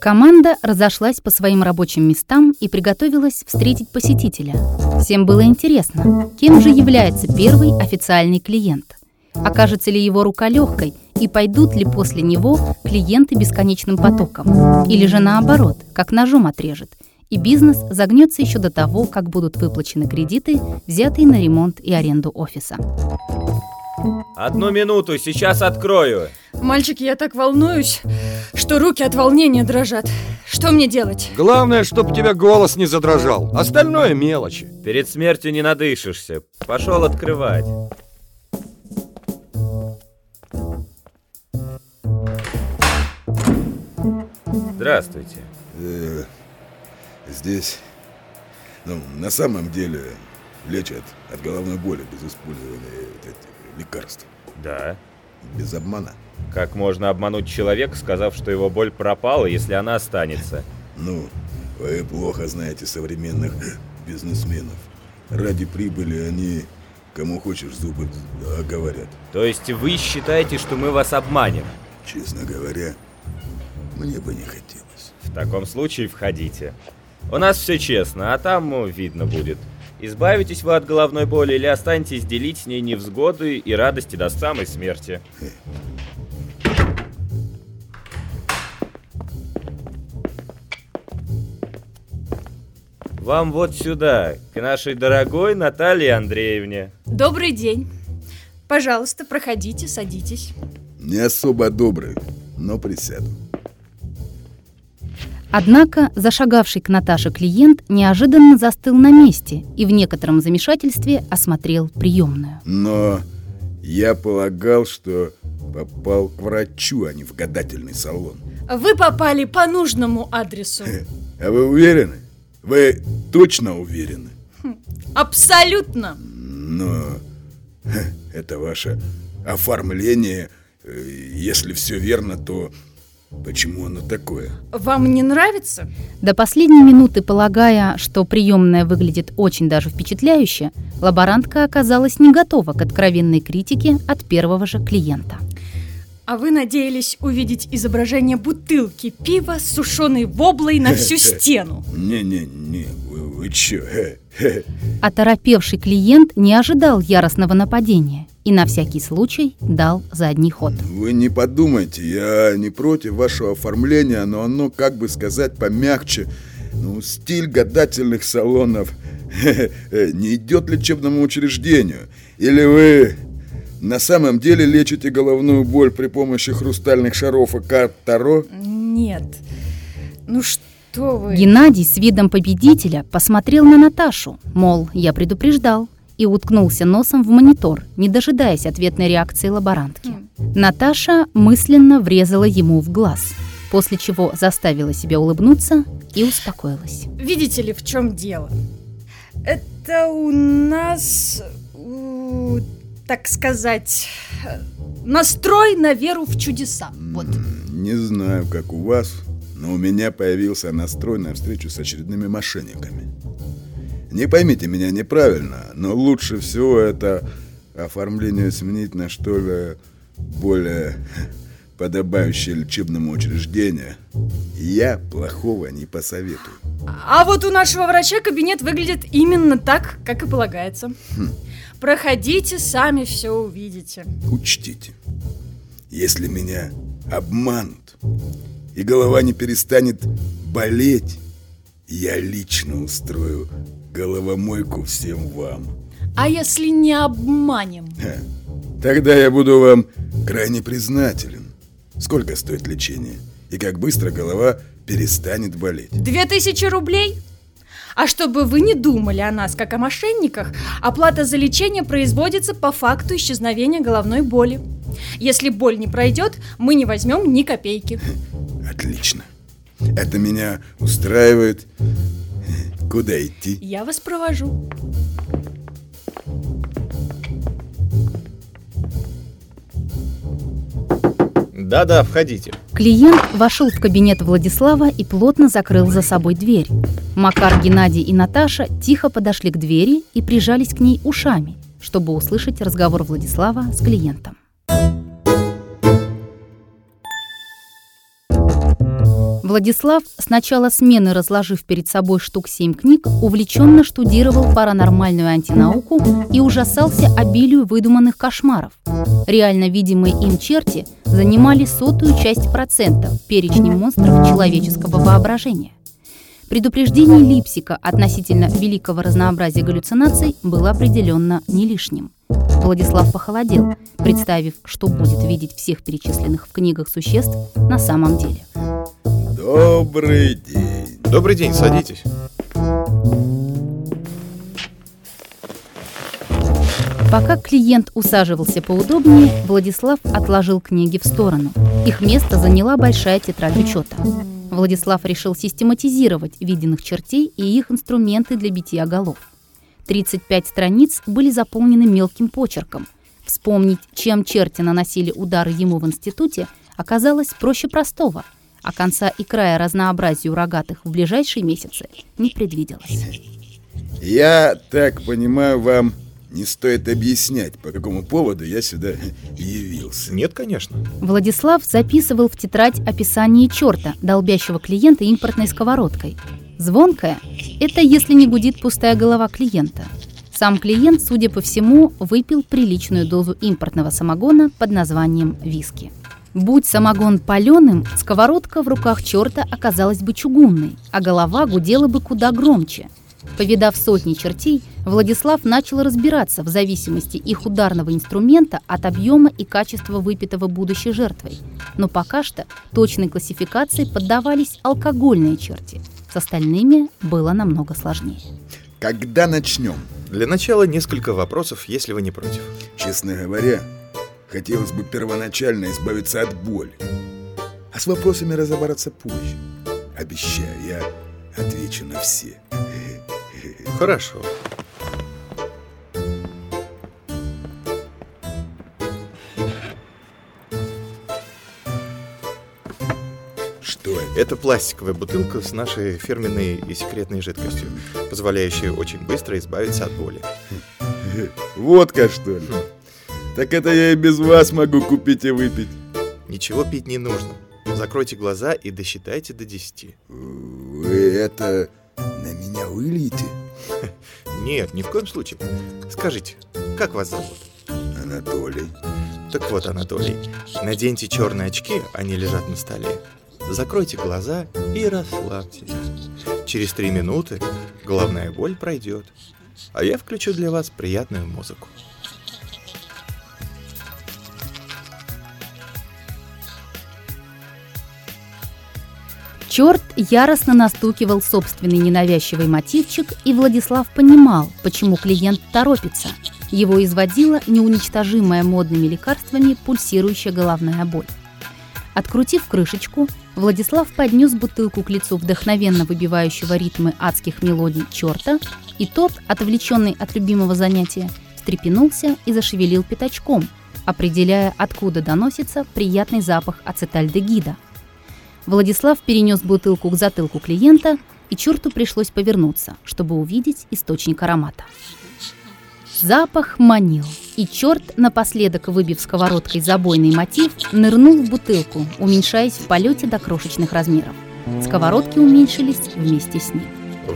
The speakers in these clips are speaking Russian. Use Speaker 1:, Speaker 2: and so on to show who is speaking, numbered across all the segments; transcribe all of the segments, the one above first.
Speaker 1: Команда разошлась по своим рабочим местам и приготовилась встретить посетителя. Всем было интересно, кем же является первый официальный клиент. Окажется ли его рука легкой, и пойдут ли после него клиенты бесконечным потоком. Или же наоборот, как ножом отрежет, и бизнес загнется еще до того, как будут выплачены кредиты, взятые на ремонт и аренду офиса.
Speaker 2: Одну минуту, сейчас открою.
Speaker 3: Мальчики, я так волнуюсь, что руки от волнения дрожат. Что мне делать?
Speaker 4: Главное, чтобы тебя голос не задрожал. Остальное мелочи.
Speaker 2: Перед смертью не надышишься. Пошел открывать. Здравствуйте.
Speaker 5: Э, здесь, ну, на самом деле, лечат от головной боли без использования этих лекарств.
Speaker 2: Да.
Speaker 5: Без обмана.
Speaker 2: Как можно обмануть человека, сказав, что его боль пропала, если она останется?
Speaker 5: Ну, вы плохо знаете современных бизнесменов. Ради прибыли они кому хочешь зубы говорят.
Speaker 2: То есть вы считаете, что мы вас обманем?
Speaker 5: Честно говоря, мне бы не хотелось.
Speaker 2: В таком случае входите. У нас все честно, а там ну, видно будет. Избавитесь вы от головной боли или останетесь делить с ней невзгоды и радости до самой смерти. Вам вот сюда, к нашей дорогой Наталье Андреевне.
Speaker 3: Добрый день. Пожалуйста, проходите, садитесь.
Speaker 5: Не особо добрый, но присяду.
Speaker 1: Однако зашагавший к Наташе клиент неожиданно застыл на месте и в некотором замешательстве осмотрел приемную.
Speaker 5: Но я полагал, что попал к врачу, а не в гадательный салон.
Speaker 3: Вы попали по нужному адресу.
Speaker 5: А вы уверены? Вы точно уверены?
Speaker 3: Хм, абсолютно.
Speaker 5: Но это ваше оформление, э, если все верно, то Почему оно такое?
Speaker 3: Вам не нравится?
Speaker 1: До последней минуты, полагая, что приемная выглядит очень даже впечатляюще, лаборантка оказалась не готова к откровенной критике от первого же клиента.
Speaker 3: А вы надеялись увидеть изображение бутылки пива с сушеной воблой на всю стену?
Speaker 5: Не-не-не, вы, вы чё?
Speaker 1: Оторопевший клиент не ожидал яростного нападения и на всякий случай дал задний ход.
Speaker 5: Вы не подумайте, я не против вашего оформления, но оно, как бы сказать, помягче. Ну, стиль гадательных салонов не идет лечебному учреждению. Или вы на самом деле лечите головную боль при помощи хрустальных шаров и карт Таро?
Speaker 3: Нет. Ну что вы...
Speaker 1: Геннадий с видом победителя посмотрел на Наташу, мол, я предупреждал и уткнулся носом в монитор, не дожидаясь ответной реакции лаборантки. Наташа мысленно врезала ему в глаз, после чего заставила себя улыбнуться и успокоилась.
Speaker 3: Видите ли, в чем дело? Это у нас, так сказать, настрой на веру в чудеса. Вот.
Speaker 5: Не знаю, как у вас, но у меня появился настрой на встречу с очередными мошенниками. Не поймите меня неправильно, но лучше всего это оформление сменить на что ли более подобающее лечебному учреждению. Я плохого не посоветую.
Speaker 3: А вот у нашего врача кабинет выглядит именно так, как и полагается. Хм. Проходите, сами все увидите.
Speaker 5: Учтите, если меня обманут, и голова не перестанет болеть, я лично устрою головомойку всем вам.
Speaker 3: А если не обманем?
Speaker 5: Тогда я буду вам крайне признателен. Сколько стоит лечение? И как быстро голова перестанет болеть?
Speaker 3: Две тысячи рублей? А чтобы вы не думали о нас как о мошенниках, оплата за лечение производится по факту исчезновения головной боли. Если боль не пройдет, мы не возьмем ни копейки.
Speaker 5: Отлично. Это меня устраивает. Куда идти?
Speaker 3: Я вас провожу.
Speaker 2: Да-да, входите.
Speaker 1: Клиент вошел в кабинет Владислава и плотно закрыл за собой дверь. Макар, Геннадий и Наташа тихо подошли к двери и прижались к ней ушами, чтобы услышать разговор Владислава с клиентом. Владислав, с начала смены разложив перед собой штук семь книг, увлеченно штудировал паранормальную антинауку и ужасался обилию выдуманных кошмаров. Реально видимые им черти занимали сотую часть процента в монстров человеческого воображения. Предупреждение Липсика относительно великого разнообразия галлюцинаций было определенно не лишним. Владислав похолодел, представив, что будет видеть всех перечисленных в книгах существ на самом деле.
Speaker 5: Добрый день.
Speaker 6: Добрый день, садитесь.
Speaker 1: Пока клиент усаживался поудобнее, Владислав отложил книги в сторону. Их место заняла большая тетрадь учета. Владислав решил систематизировать виденных чертей и их инструменты для битья голов. 35 страниц были заполнены мелким почерком. Вспомнить, чем черти наносили удары ему в институте, оказалось проще простого, а конца и края разнообразию рогатых в ближайшие месяцы не предвиделось.
Speaker 5: Я так понимаю, вам не стоит объяснять, по какому поводу я сюда явился.
Speaker 6: Нет, конечно.
Speaker 1: Владислав записывал в тетрадь описание черта, долбящего клиента импортной сковородкой. Звонкая – это если не гудит пустая голова клиента. Сам клиент, судя по всему, выпил приличную дозу импортного самогона под названием виски. Будь самогон паленым, сковородка в руках черта оказалась бы чугунной, а голова гудела бы куда громче – Повидав сотни чертей, Владислав начал разбираться в зависимости их ударного инструмента от объема и качества выпитого будущей жертвой. Но пока что точной классификации поддавались алкогольные черти. С остальными было намного сложнее.
Speaker 5: Когда начнем?
Speaker 6: Для начала несколько вопросов, если вы не против.
Speaker 5: Честно говоря, хотелось бы первоначально избавиться от боли. А с вопросами разобраться позже. Обещаю, я отвечу на все.
Speaker 6: Хорошо.
Speaker 5: Что это?
Speaker 6: Это пластиковая бутылка с нашей фирменной и секретной жидкостью, позволяющей очень быстро избавиться от боли.
Speaker 5: Водка, что ли? Так это я и без вас могу купить и выпить.
Speaker 6: Ничего пить не нужно. Закройте глаза и досчитайте до 10.
Speaker 5: Вы это на меня выльете?
Speaker 6: Нет, ни в коем случае. Скажите, как вас зовут?
Speaker 5: Анатолий.
Speaker 6: Так вот, Анатолий, наденьте черные очки, они лежат на столе. Закройте глаза и расслабьтесь. Через три минуты головная боль пройдет. А я включу для вас приятную музыку.
Speaker 1: Черт яростно настукивал собственный ненавязчивый мотивчик, и Владислав понимал, почему клиент торопится. Его изводила неуничтожимая модными лекарствами пульсирующая головная боль. Открутив крышечку, Владислав поднес бутылку к лицу вдохновенно выбивающего ритмы адских мелодий черта, и тот, отвлеченный от любимого занятия, встрепенулся и зашевелил пятачком, определяя, откуда доносится приятный запах ацетальдегида – Владислав перенес бутылку к затылку клиента, и черту пришлось повернуться, чтобы увидеть источник аромата. Запах манил, и черт, напоследок выбив сковородкой забойный мотив, нырнул в бутылку, уменьшаясь в полете до крошечных размеров. Сковородки уменьшились вместе с ним.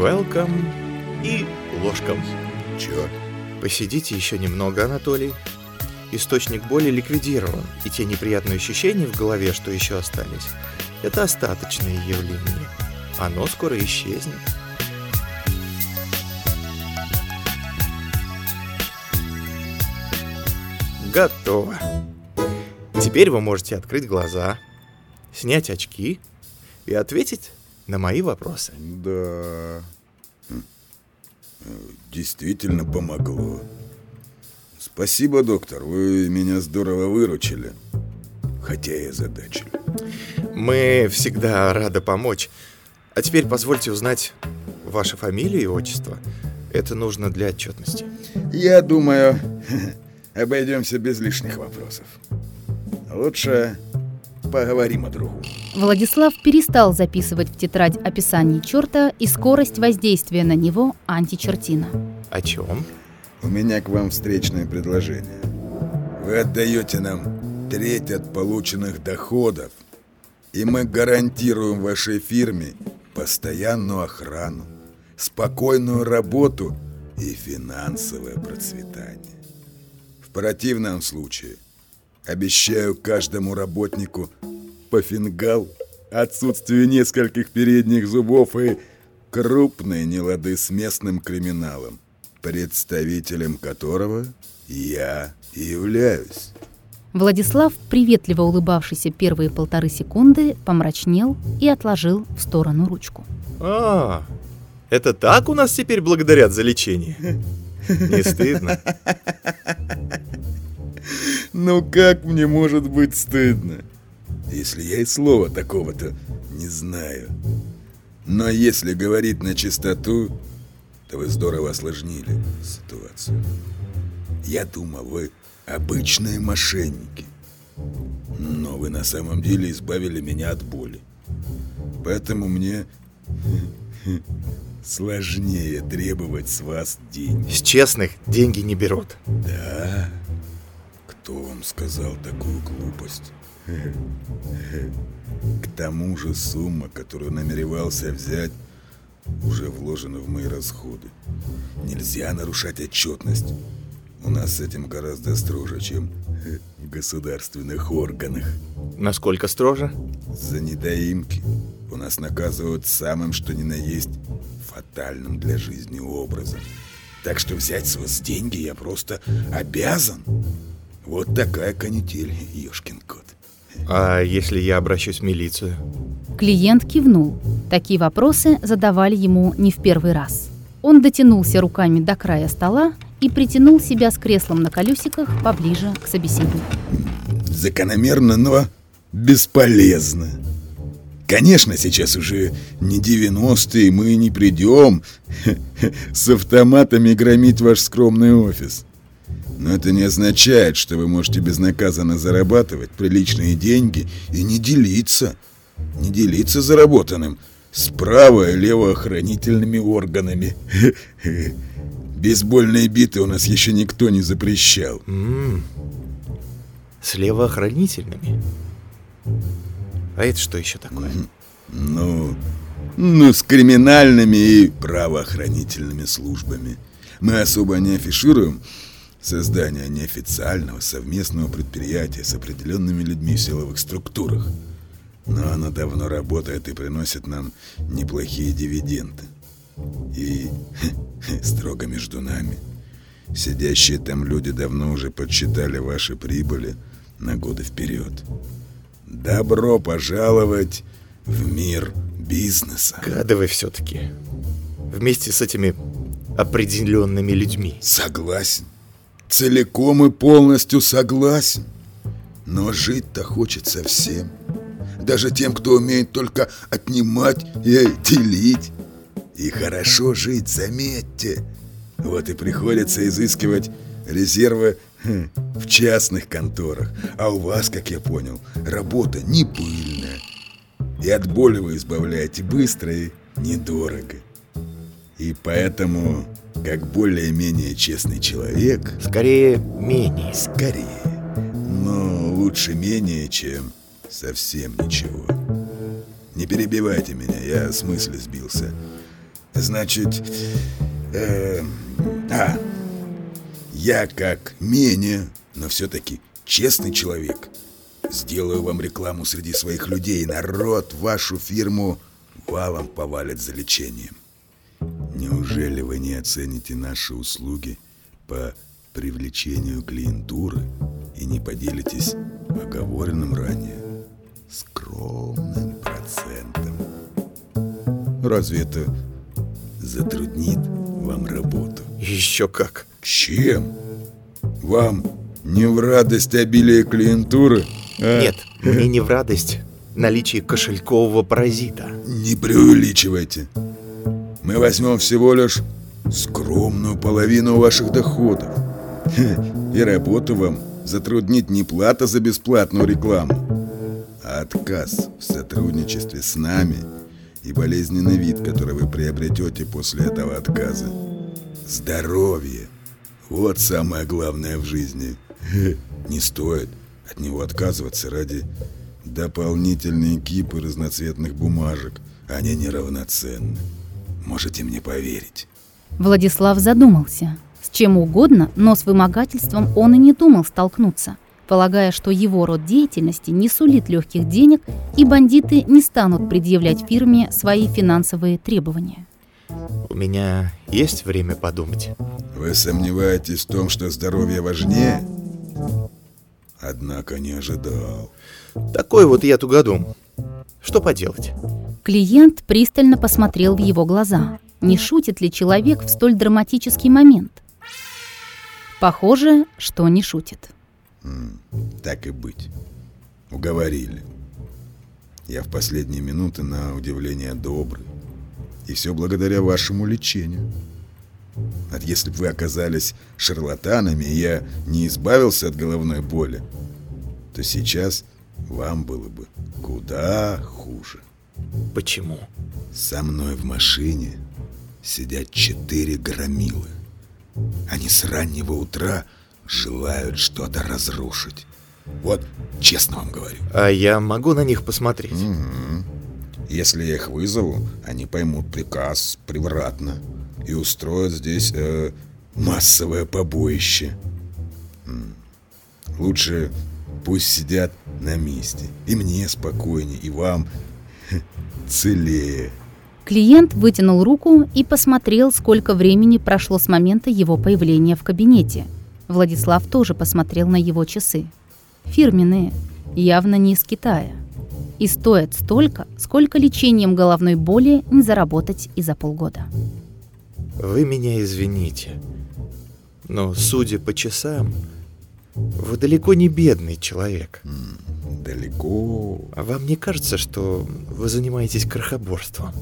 Speaker 6: Welcome и ложком.
Speaker 5: Черт.
Speaker 6: Посидите еще немного, Анатолий. Источник боли ликвидирован, и те неприятные ощущения в голове, что еще остались, это остаточное явление. Оно скоро исчезнет. Готово. Теперь вы можете открыть глаза, снять очки и ответить на мои вопросы.
Speaker 5: Да. Действительно помогло. Спасибо, доктор. Вы меня здорово выручили. Хотя и озадачили.
Speaker 6: Мы всегда рады помочь. А теперь позвольте узнать ваша фамилия и отчество. Это нужно для отчетности.
Speaker 5: Я думаю, обойдемся без лишних вопросов. Лучше поговорим о другом.
Speaker 1: Владислав перестал записывать в тетрадь описание черта и скорость воздействия на него античертина.
Speaker 6: О чем?
Speaker 5: У меня к вам встречное предложение. Вы отдаете нам треть от полученных доходов И мы гарантируем вашей фирме постоянную охрану, спокойную работу и финансовое процветание. В противном случае обещаю каждому работнику по фингал, отсутствие нескольких передних зубов и крупные нелады с местным криминалом, представителем которого я являюсь.
Speaker 1: Владислав, приветливо улыбавшийся первые полторы секунды, помрачнел и отложил в сторону ручку.
Speaker 6: А, это так у нас теперь благодарят за лечение? Не стыдно?
Speaker 5: Ну как мне может быть стыдно, если я и слова такого-то не знаю? Но если говорить на чистоту, то вы здорово осложнили ситуацию. Я думал, вы обычные мошенники. Но вы на самом деле избавили меня от боли. Поэтому мне сложнее требовать с вас деньги.
Speaker 6: С честных деньги не берут.
Speaker 5: Да? Кто вам сказал такую глупость? К тому же сумма, которую намеревался взять, уже вложена в мои расходы. Нельзя нарушать отчетность. У нас с этим гораздо строже, чем в государственных органах.
Speaker 6: Насколько строже?
Speaker 5: За недоимки у нас наказывают самым, что ни на есть, фатальным для жизни образом. Так что взять с вас деньги я просто обязан. Вот такая канитель, ёшкин кот.
Speaker 6: А если я обращусь в милицию?
Speaker 1: Клиент кивнул. Такие вопросы задавали ему не в первый раз. Он дотянулся руками до края стола и притянул себя с креслом на колесиках поближе к собеседнику.
Speaker 5: Закономерно, но бесполезно. Конечно, сейчас уже не 90-е, мы не придем с автоматами громить ваш скромный офис. Но это не означает, что вы можете безнаказанно зарабатывать приличные деньги и не делиться, не делиться заработанным с право- и левоохранительными органами. Бейсбольные биты у нас еще никто не запрещал.
Speaker 6: С левоохранительными? А это что еще такое?
Speaker 5: Ну, ну, с криминальными и правоохранительными службами. Мы особо не афишируем создание неофициального совместного предприятия с определенными людьми в силовых структурах. Но оно давно работает и приносит нам неплохие дивиденды. И строго между нами. Сидящие там люди давно уже подсчитали ваши прибыли на годы вперед. Добро пожаловать в мир бизнеса.
Speaker 6: Гады вы все-таки. Вместе с этими определенными людьми.
Speaker 5: Согласен. Целиком и полностью согласен. Но жить-то хочется всем. Даже тем, кто умеет только отнимать и делить. И хорошо жить, заметьте. Вот и приходится изыскивать резервы хм, в частных конторах. А у вас, как я понял, работа не пыльная. И от боли вы избавляете быстро и недорого. И поэтому, как более-менее честный человек,
Speaker 6: Скорее, менее.
Speaker 5: скорее, но лучше менее, чем совсем ничего. Не перебивайте меня, я с мысли сбился. Значит, э, а, я как менее, но все-таки честный человек. Сделаю вам рекламу среди своих людей, народ вашу фирму валом повалит за лечением. Неужели вы не оцените наши услуги по привлечению клиентуры и не поделитесь оговоренным ранее скромным процентом? Разве это затруднит вам работу?
Speaker 6: Еще как.
Speaker 5: Чем? Вам не в радость обилия клиентуры? а?
Speaker 6: Нет, мне не в радость наличие кошелькового паразита.
Speaker 5: Не преувеличивайте. Мы возьмем всего лишь скромную половину ваших доходов. И работу вам затруднит не плата за бесплатную рекламу, а отказ в сотрудничестве с нами и болезненный вид, который вы приобретете после этого отказа. Здоровье. Вот самое главное в жизни. Не стоит от него отказываться ради Дополнительные кипы разноцветных бумажек. Они неравноценны. Можете мне поверить.
Speaker 1: Владислав задумался. С чем угодно, но с вымогательством он и не думал столкнуться, полагая, что его род деятельности не сулит легких денег, и бандиты не станут предъявлять фирме свои финансовые требования.
Speaker 6: У меня есть время подумать.
Speaker 5: Вы сомневаетесь в том, что здоровье важнее? Однако не ожидал.
Speaker 6: Такой вот я тугодум. Что поделать?
Speaker 1: Клиент пристально посмотрел в его глаза. Не шутит ли человек в столь драматический момент? Похоже, что не шутит.
Speaker 5: Так и быть. Уговорили. Я в последние минуты на удивление добрый. И все благодаря вашему лечению. А если бы вы оказались шарлатанами, и я не избавился от головной боли, то сейчас вам было бы куда хуже.
Speaker 6: Почему?
Speaker 5: Со мной в машине сидят четыре громилы. Они с раннего утра желают что-то разрушить. Вот честно вам говорю.
Speaker 6: А я могу на них посмотреть?
Speaker 5: Мгм. Если я их вызову, они поймут приказ превратно и устроят здесь э, массовое побоище. Лучше пусть сидят на месте. И мне спокойнее, и вам целее.
Speaker 1: Клиент вытянул руку и посмотрел, сколько времени прошло с момента его появления в кабинете. Владислав тоже посмотрел на его часы. Фирменные, явно не из Китая. И стоят столько, сколько лечением головной боли не заработать и за полгода.
Speaker 6: Вы меня извините. Но, судя по часам, вы далеко не бедный человек.
Speaker 5: Далеко.
Speaker 6: А вам не кажется, что вы занимаетесь крохоборством?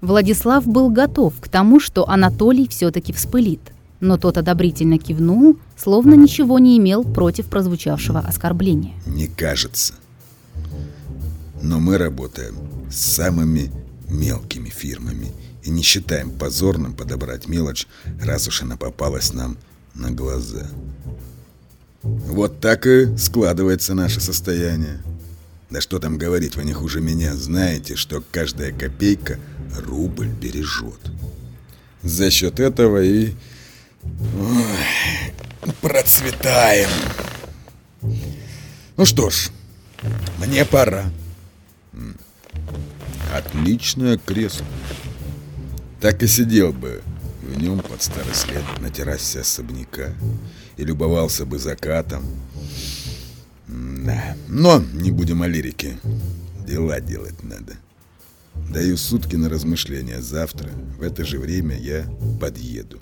Speaker 1: Владислав был готов к тому, что Анатолий все-таки вспылит. Но тот одобрительно кивнул, словно ничего не имел против прозвучавшего оскорбления.
Speaker 5: Не кажется. Но мы работаем с самыми мелкими фирмами и не считаем позорным подобрать мелочь, раз уж она попалась нам на глаза. Вот так и складывается наше состояние. Да что там говорить, вы не хуже меня знаете, что каждая копейка рубль бережет. За счет этого и ой, процветаем. Ну что ж, мне пора. Отличное кресло. Так и сидел бы в нем под старость лет на террасе особняка и любовался бы закатом. Да. Но не будем о лирике. Дела делать надо. Даю сутки на размышления. Завтра в это же время я подъеду.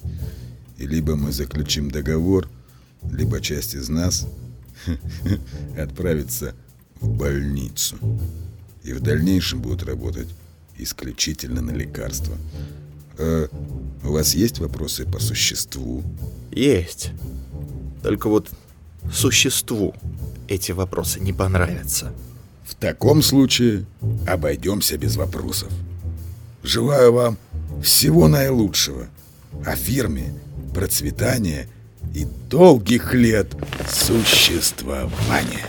Speaker 5: И либо мы заключим договор, либо часть из нас отправится в больницу. И в дальнейшем будут работать исключительно на лекарства. Э, у вас есть вопросы по существу?
Speaker 6: Есть. Только вот существу эти вопросы не понравятся.
Speaker 5: В таком случае обойдемся без вопросов. Желаю вам всего наилучшего, а фирме процветания и долгих лет существования.